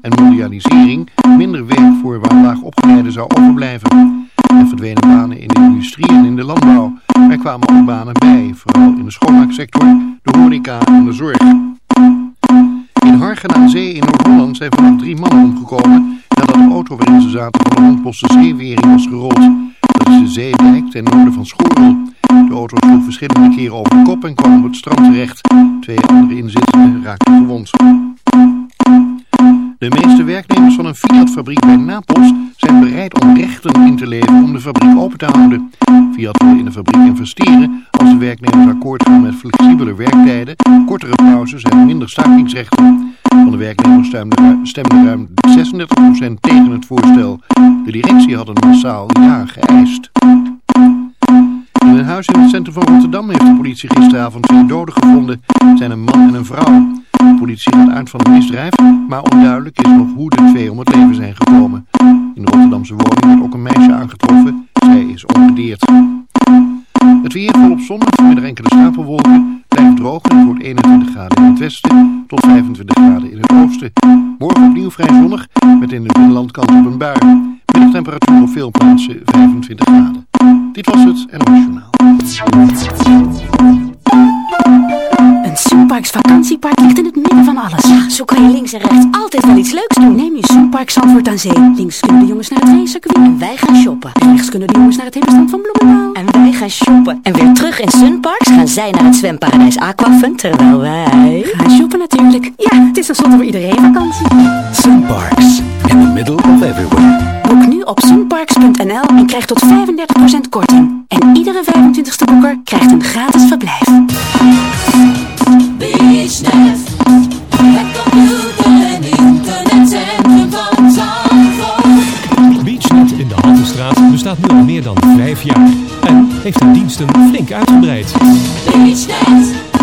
en mondialisering minder werk voor waar laag opgeleiden zou overblijven. Er verdwenen banen in de industrie en in de landbouw. Er kwamen ook banen bij, vooral in de schoonmaaksector, de horeca en de zorg. In Hargen aan Zee in Noord-Holland zijn vanaf drie mannen omgekomen nadat de auto waarin ze zaten van de rondposten zeewering was gerold. Dat is de zeedijk ten noorden van Schorel. De auto sloeg verschillende keren over de kop en kwam op het strand terecht. Twee andere inzittenden raakten gewond. De meeste werknemers van een Fiat-fabriek bij Napels zijn bereid om rechten in te leveren om de fabriek open te houden. Fiat wil in de fabriek investeren als de werknemers akkoord gaan met flexibele werktijden, kortere pauzes en minder stakingsrechten. Van de werknemers stemde ruim 36% tegen het voorstel. De directie had een massaal ja geëist. In een huis in het centrum van Rotterdam heeft de politie gisteravond twee doden gevonden. Zijn een man en een vrouw. De politie gaat uit van een misdrijf, maar onduidelijk is nog hoe de twee om het leven zijn gekomen. In de Rotterdamse woning werd ook een meisje aangetroffen. Zij is ongedeerd. Het weer volop zon, vanmiddag enkele stapelwolken. Blijft droog en het wordt 21 graden in het westen tot 25 graden in het oosten. Morgen opnieuw vrij zonnig, met in de binnenland kans op een bui. Middagtemperatuur op veel plaatsen 25 graden. Dit was het NOS Journaal. Iets leuks doen. Neem je Soenpark Zandvoort aan Zee. Links kunnen de jongens naar het racecircuit. En wij gaan shoppen. En rechts kunnen de jongens naar het hele strand van Bloemendaal. En wij gaan shoppen. En weer terug in Sunparks gaan zij naar het zwemparadijs Aquafun, terwijl wij... Gaan shoppen natuurlijk. Ja, het is tenslotte voor iedereen vakantie. Sunparks. In the middle of everywhere. Boek nu op sunparks.nl en krijg tot 35% korting. En iedere 25ste boeker krijgt een gratis verblijf. BeachNet, het Bestaat nu al meer dan vijf jaar en heeft haar diensten flink uitgebreid.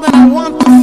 that I want to